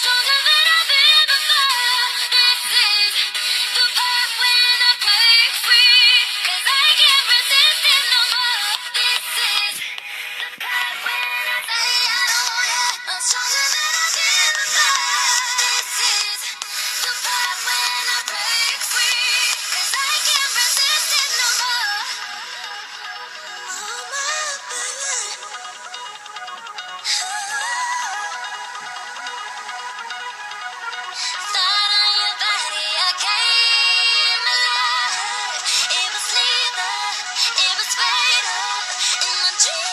stronger than Cheese!